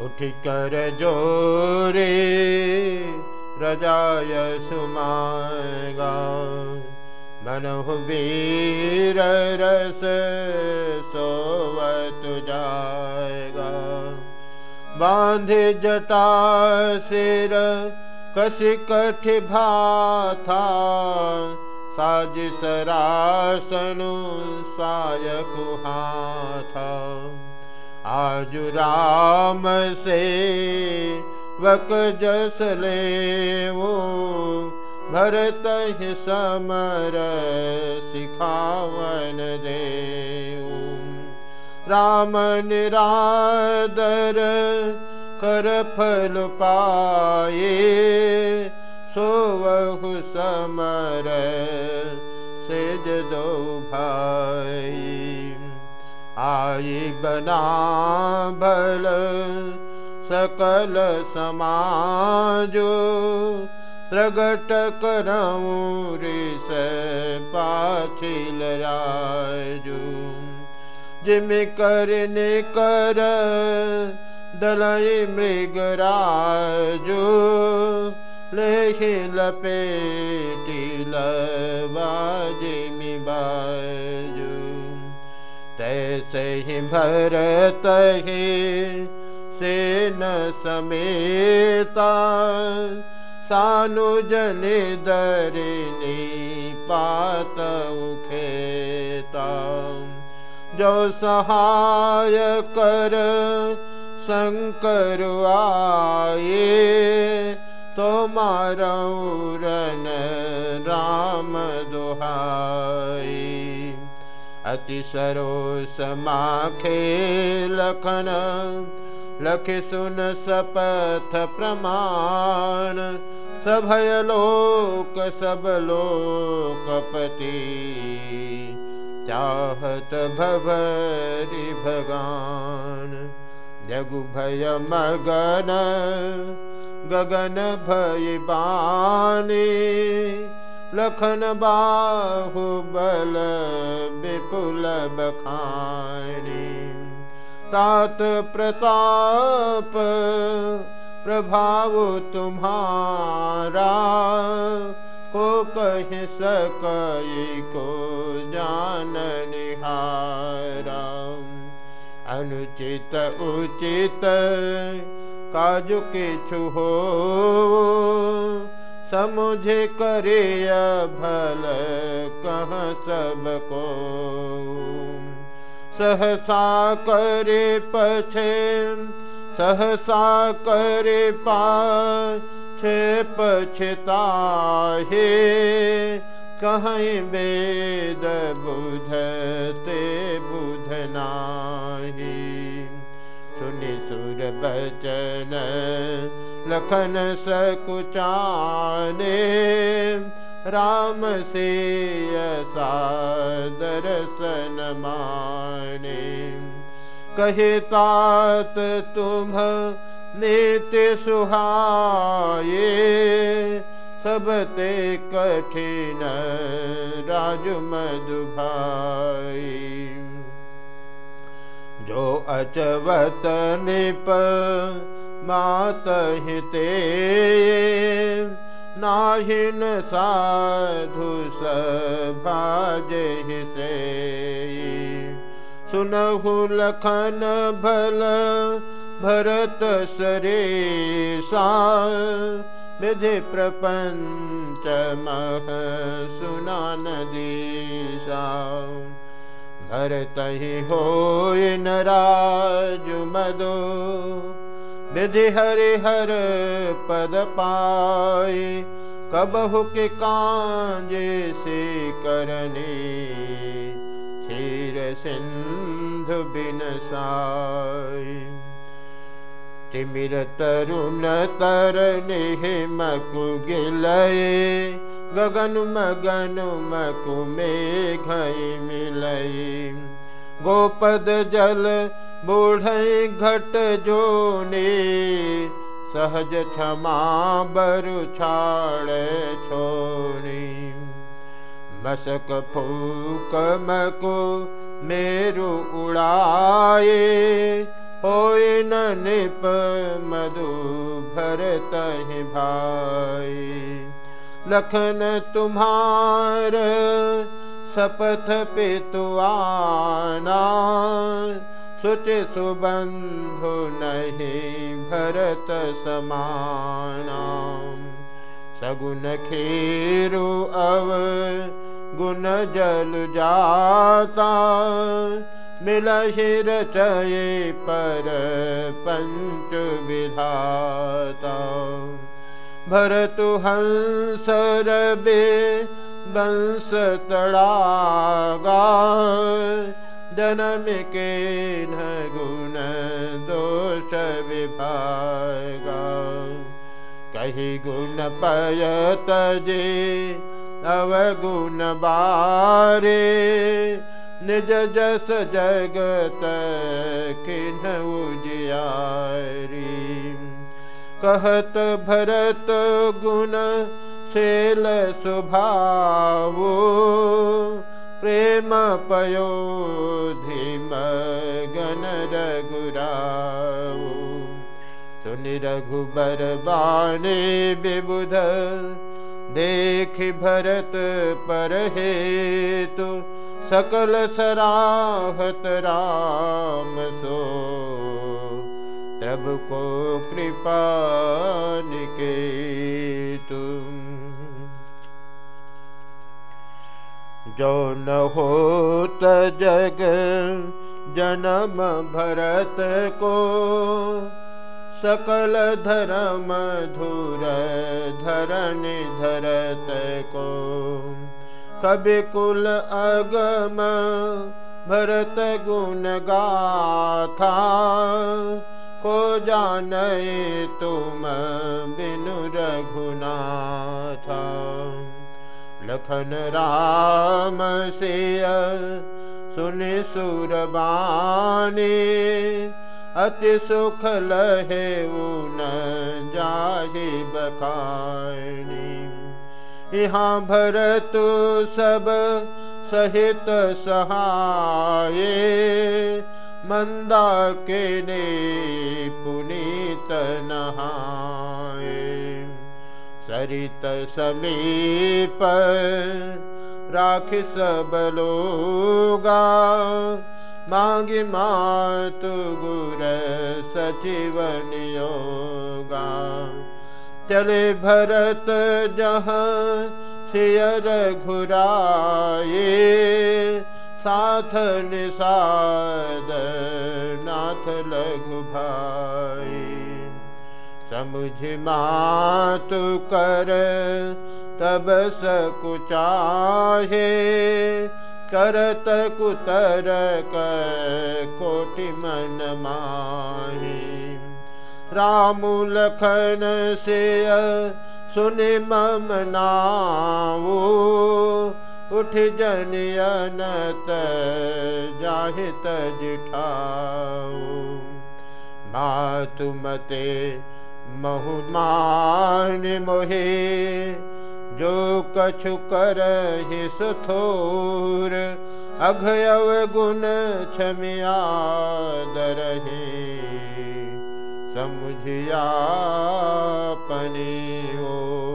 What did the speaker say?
उठ कर जोरे रजाय सुमागा। मनहु वीर रस सोवत जाएगा बांध जटा सिर कस कठ भाथा। साज सरासनु सायक हाथा आज राम से वक जस ले वो भरत समर सिखावन दे राम निरादर कर फल पाए सोवहु समर बना भल सकल समाजो प्रगट करऊँ ऋष पाछिल राजू। करने कर दलई मृगराजो ले लपेटी लबाजिमी बाजू ही भरत ही से न समेता। सानुजन दरिनी पात खेता जो सहाय कर, शंकर आए तो मारऊ रन राम दुहाई अति सरोस माखे लखन। लख सुन सपथ प्रमाण। सभय लोक, सब लोकपति चाहत भवरि भगान जगु भय मगन, गगन भय बानी। लखन बाहु बल विपुल बखानी। तात प्रताप प्रभाव तुम्हारा, को कह सक को जान निहारा। अनुचित उचित काजु के छुहो समुझे करे भल, कह सबको। सहसा करे पछे, सहसा करे पाछे पछता हे कहीं वेद बुधते बुधनाही सुनि सुर बचन लखन सकुचाने, राम से दर्शन माने। कहे तात, तुम नित्य सुहाये सबते कठिन राजु मधुभाई जो अचवत निप मात हिते नाहिन साधु सभाज से सुनहु लखन भल भरत सरे विधि प्रपंच मह सुना नदीसा भरत ही हो नाज मदो विधि हरि हर पद पाए, कबहु के कांजे से करने, क्षीर सिंधु बिन साई तिमिर तरुण तर मकु गिलये, गगन मगन मकु मेघ मिलई गोपद जल बूढ़ घट जोने सहज क्षमा बरु छाड़ छोनी। मसक फूक मको मेरु उड़ाए होए सेन निप मधु भरत भाई लखन तुम्हार शपथ पितुआना। सुच सुबंधु नहीं भरत समाना। सगुन खेरु अव गुण जल जाता। मिल रचय पर पंच विधाता। भरतु हंस रबे बंस तड़ागा जन्म के न गुण दोष विभागा। कही गुण पयत जे अवगुण बारे निज जस जगत किन उजियारी। कहत भरत गुण शेल स्वभावो प्रेम पयो धीम गण रघुरावो। सुनि रघुबर बाणे विबुध देख भरत पर हेतु सकल सराहत राम सो। त्रब को कृपा निके जो न हो जग जन्म भरत को। सकल धर्म धुर धरन धरत को। कभी कुल अगम भरत गुण गाथा। को जान तुम बिनु रघुनाथा। लखन राम से सुन सुरबानी अति सुख लहे न जाहि बखानी। यहाँ भरत सब सहित सहाय, मंदा के ने पुनीत नहाए सरित समीप राख सब लोगा। मांगी मातु गुर सचिवन योगा। चले भरत जहाँ सियर घुराए साथ निषाद नाथ लघु भाई समुझ मातु कर, तब सकुचाहे। करत कुतर कोटि मन माही। राम लखन से सुनि मम नावो। उठ जनियनत जाहित जिठाओ मातु मते बहुमान मोहे जो कछु कर सुथोर अघयव गुण क्षमिया दरहे समुझिया पनी ओ